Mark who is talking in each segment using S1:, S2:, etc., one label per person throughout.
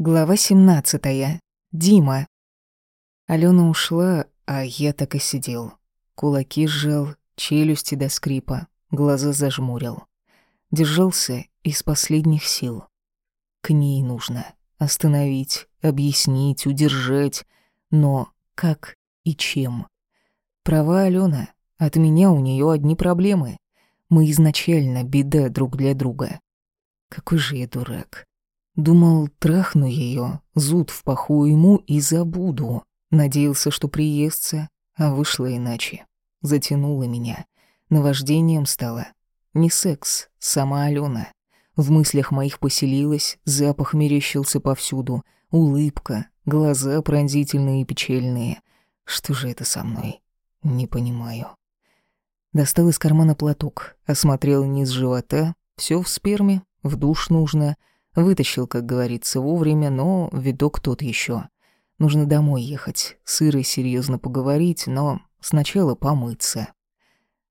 S1: Глава 17. Дима. Алена ушла, а я так и сидел. Кулаки сжал, челюсти до скрипа, глаза зажмурил. Держался из последних сил. К ней нужно остановить, объяснить, удержать, но как и чем. Права Алена, от меня у нее одни проблемы. Мы изначально беда друг для друга. Какой же я дурак. Думал, трахну ее, зуд в паху ему и забуду. Надеялся, что приестся, а вышло иначе. Затянуло меня. Наваждением стало. Не секс, сама Алена. В мыслях моих поселилась, запах мерещился повсюду, улыбка, глаза пронзительные и печальные. Что же это со мной? Не понимаю. Достал из кармана платок, осмотрел низ живота, все в сперме, в душ нужно. Вытащил, как говорится, вовремя, но видок тот еще. Нужно домой ехать, с Ирой серьезно поговорить, но сначала помыться.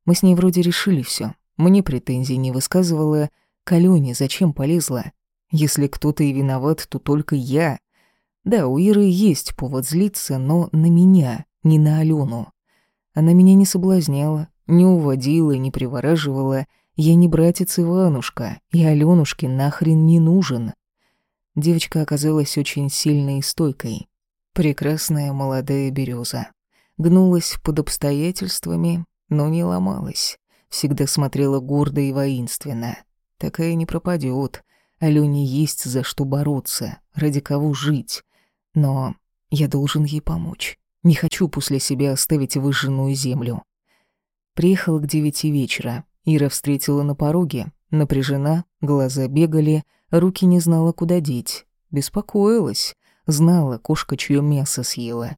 S1: Мы с ней вроде решили все. Мне претензий не высказывала. К Алёне зачем полезла? Если кто-то и виноват, то только я. Да, у Иры есть повод злиться, но на меня, не на Алену. Она меня не соблазняла, не уводила, не привораживала. Я не братец Иванушка, и Алёнушке нахрен не нужен. Девочка оказалась очень сильной и стойкой. Прекрасная молодая береза. Гнулась под обстоятельствами, но не ломалась. Всегда смотрела гордо и воинственно. Такая не пропадет. Алёне есть за что бороться, ради кого жить. Но я должен ей помочь. Не хочу после себя оставить выжженную землю. Приехал к девяти вечера. Ира встретила на пороге. Напряжена, глаза бегали, руки не знала, куда деть. Беспокоилась. Знала, кошка чье мясо съела.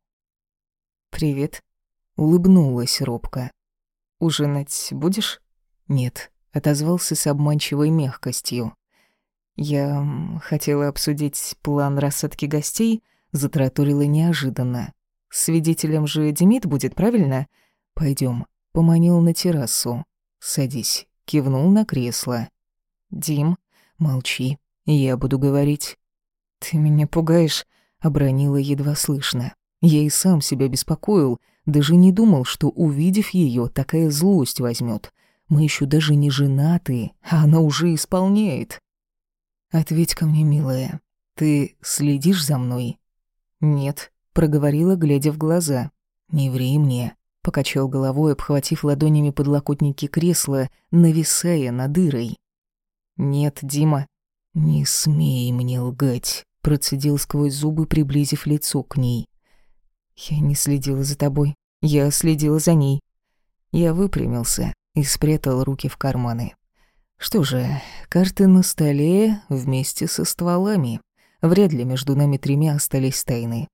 S1: «Привет», — улыбнулась робко. «Ужинать будешь?» «Нет», — отозвался с обманчивой мягкостью. «Я хотела обсудить план рассадки гостей», — затраторила неожиданно. «Свидетелем же Демид будет, правильно? Пойдем поманил на террасу. «Садись», — кивнул на кресло. «Дим, молчи, я буду говорить». «Ты меня пугаешь», — обронила едва слышно. Я и сам себя беспокоил, даже не думал, что, увидев ее, такая злость возьмет. Мы еще даже не женаты, а она уже исполняет. «Ответь ко мне, милая, ты следишь за мной?» «Нет», — проговорила, глядя в глаза. «Не ври мне. Покачал головой, обхватив ладонями подлокотники кресла, нависая над дырой. «Нет, Дима, не смей мне лгать», — процедил сквозь зубы, приблизив лицо к ней. «Я не следила за тобой, я следила за ней». Я выпрямился и спрятал руки в карманы. Что же, карты на столе вместе со стволами. Вряд ли между нами тремя остались тайны.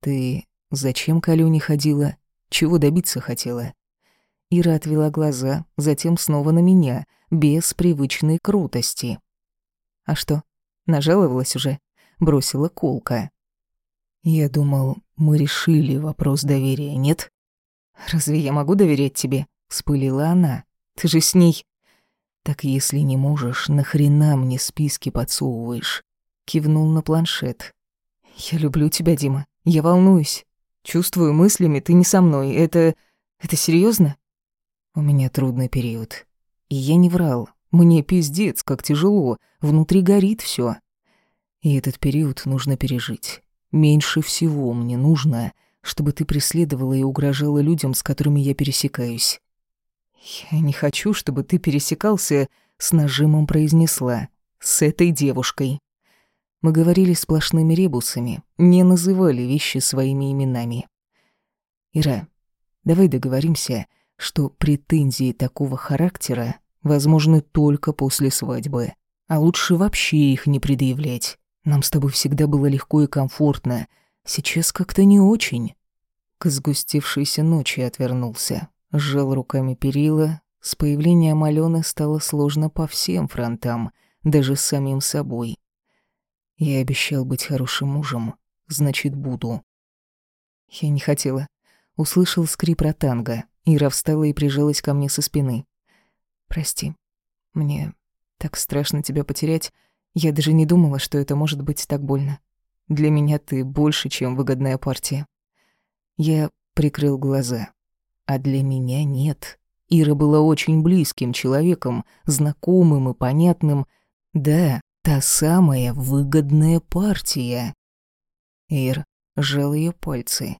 S1: «Ты зачем к Алёне ходила?» Чего добиться хотела? Ира отвела глаза, затем снова на меня, без привычной крутости. А что, нажаловалась уже? Бросила колка. Я думал, мы решили вопрос доверия, нет? Разве я могу доверять тебе? Вспылила она. Ты же с ней... Так если не можешь, нахрена мне списки подсовываешь? Кивнул на планшет. Я люблю тебя, Дима. Я волнуюсь. Чувствую мыслями, ты не со мной. Это... это серьезно? У меня трудный период. И я не врал. Мне пиздец, как тяжело. Внутри горит все. И этот период нужно пережить. Меньше всего мне нужно, чтобы ты преследовала и угрожала людям, с которыми я пересекаюсь. Я не хочу, чтобы ты пересекался, с нажимом произнесла. С этой девушкой. Мы говорили сплошными ребусами, не называли вещи своими именами. Ира, давай договоримся, что претензии такого характера возможны только после свадьбы. А лучше вообще их не предъявлять. Нам с тобой всегда было легко и комфортно. Сейчас как-то не очень. К сгустившейся ночи отвернулся. Сжал руками перила. С появлением Алены стало сложно по всем фронтам, даже с самим собой. Я обещал быть хорошим мужем, значит, буду. Я не хотела. Услышал скрип ротанга. Ира встала и прижалась ко мне со спины. Прости. Мне так страшно тебя потерять. Я даже не думала, что это может быть так больно. Для меня ты больше, чем выгодная партия. Я прикрыл глаза. А для меня нет. Ира была очень близким человеком, знакомым и понятным. Да, та самая выгодная партия. Ир сжал ее пальцы.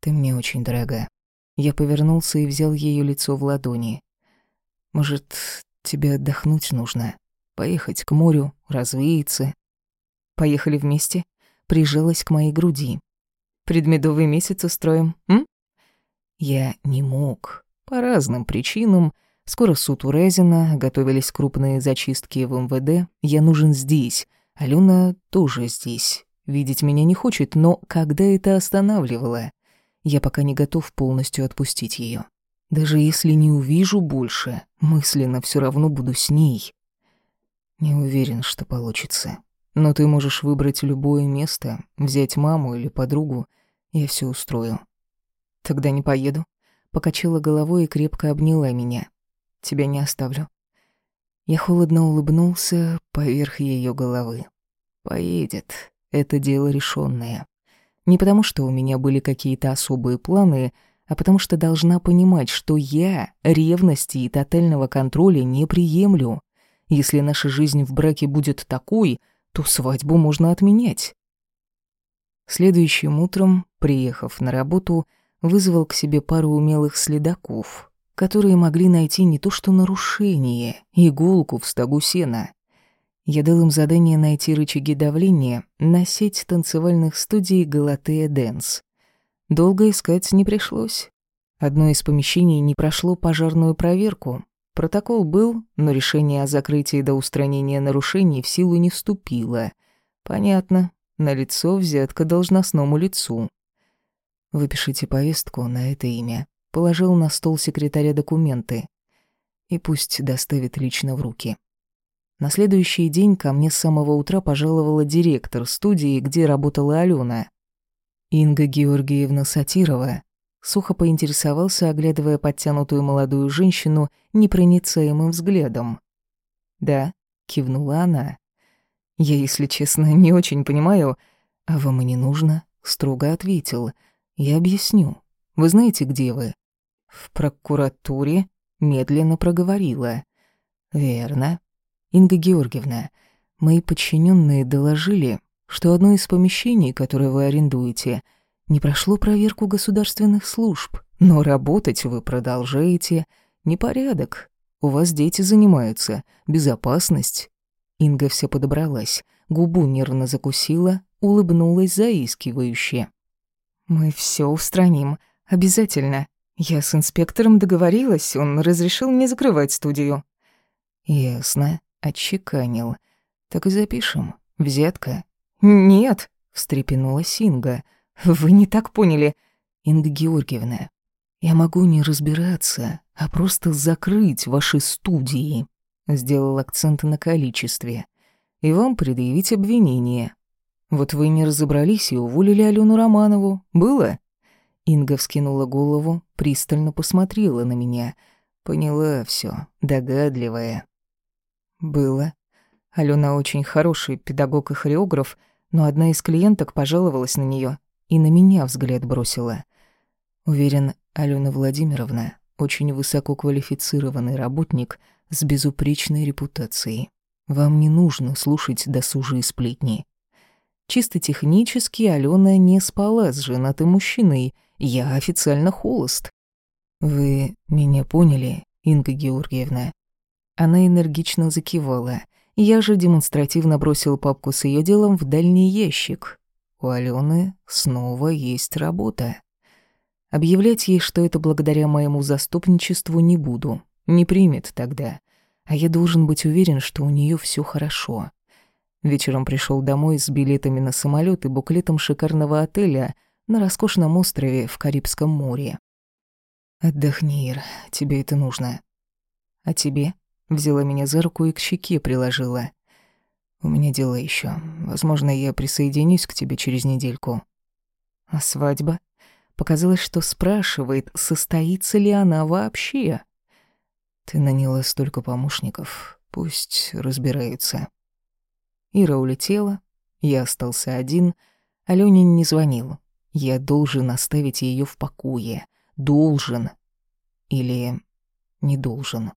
S1: Ты мне очень дорога. Я повернулся и взял ее лицо в ладони. Может, тебе отдохнуть нужно? Поехать к морю, развеяться? Поехали вместе? Прижалась к моей груди. Предмедовый месяц устроим, м? Я не мог. По разным причинам. Скоро суд у Резина, готовились крупные зачистки в МВД. Я нужен здесь. Алена тоже здесь. Видеть меня не хочет, но когда это останавливало? Я пока не готов полностью отпустить ее. Даже если не увижу больше, мысленно все равно буду с ней. Не уверен, что получится. Но ты можешь выбрать любое место, взять маму или подругу, я все устрою. Тогда не поеду. Покачала головой и крепко обняла меня. Тебя не оставлю. Я холодно улыбнулся поверх ее головы. Поедет. Это дело решенное. Не потому, что у меня были какие-то особые планы, а потому что должна понимать, что я ревности и тотального контроля не приемлю. Если наша жизнь в браке будет такой, то свадьбу можно отменять. Следующим утром, приехав на работу, вызвал к себе пару умелых следаков, которые могли найти не то что нарушение, иголку в стогу сена. Я дал им задание найти рычаги давления на сеть танцевальных студий «Галатея Дэнс». Долго искать не пришлось. Одно из помещений не прошло пожарную проверку. Протокол был, но решение о закрытии до устранения нарушений в силу не вступило. Понятно, на лицо взятка должностному лицу. Выпишите повестку на это имя. Положил на стол секретаря документы. И пусть доставит лично в руки. На следующий день ко мне с самого утра пожаловала директор студии, где работала Алена. Инга Георгиевна Сатирова сухо поинтересовался, оглядывая подтянутую молодую женщину непроницаемым взглядом. «Да», — кивнула она. «Я, если честно, не очень понимаю, а вам и не нужно», — строго ответил. «Я объясню. Вы знаете, где вы?» «В прокуратуре», — медленно проговорила. «Верно. Инга Георгиевна, мои подчиненные доложили, что одно из помещений, которое вы арендуете, не прошло проверку государственных служб, но работать вы продолжаете. Непорядок. У вас дети занимаются. Безопасность. Инга вся подобралась, губу нервно закусила, улыбнулась заискивающе. «Мы все устраним. Обязательно. Я с инспектором договорилась, он разрешил мне закрывать студию». «Ясно отчеканил. «Так и запишем. Взятка». «Нет», — встрепенулась Инга. «Вы не так поняли». «Инга Георгиевна, я могу не разбираться, а просто закрыть ваши студии», — сделал акцент на количестве. «И вам предъявить обвинение. Вот вы не разобрались и уволили Алену Романову. Было?» Инга вскинула голову, пристально посмотрела на меня. Поняла все, догадливая. Было. Алена очень хороший педагог и хореограф, но одна из клиенток пожаловалась на нее и на меня взгляд бросила. Уверен, Алена Владимировна очень высококвалифицированный работник с безупречной репутацией. Вам не нужно слушать досужие сплетни. Чисто технически Алена не спала с женатым мужчиной, я официально холост. Вы меня поняли, Инга Георгиевна? Она энергично закивала. Я же демонстративно бросил папку с ее делом в дальний ящик. У Алены снова есть работа. Объявлять ей, что это благодаря моему заступничеству, не буду. Не примет тогда. А я должен быть уверен, что у нее все хорошо. Вечером пришел домой с билетами на самолет и буклетом шикарного отеля на роскошном острове в Карибском море. «Отдохни, Ир, тебе это нужно». «А тебе?» Взяла меня за руку и к щеке приложила. «У меня дела еще. Возможно, я присоединюсь к тебе через недельку». «А свадьба?» Показалось, что спрашивает, состоится ли она вообще. «Ты наняла столько помощников. Пусть разбираются». Ира улетела, я остался один, Алёне не звонил. Я должен оставить ее в покое. Должен. Или не должен.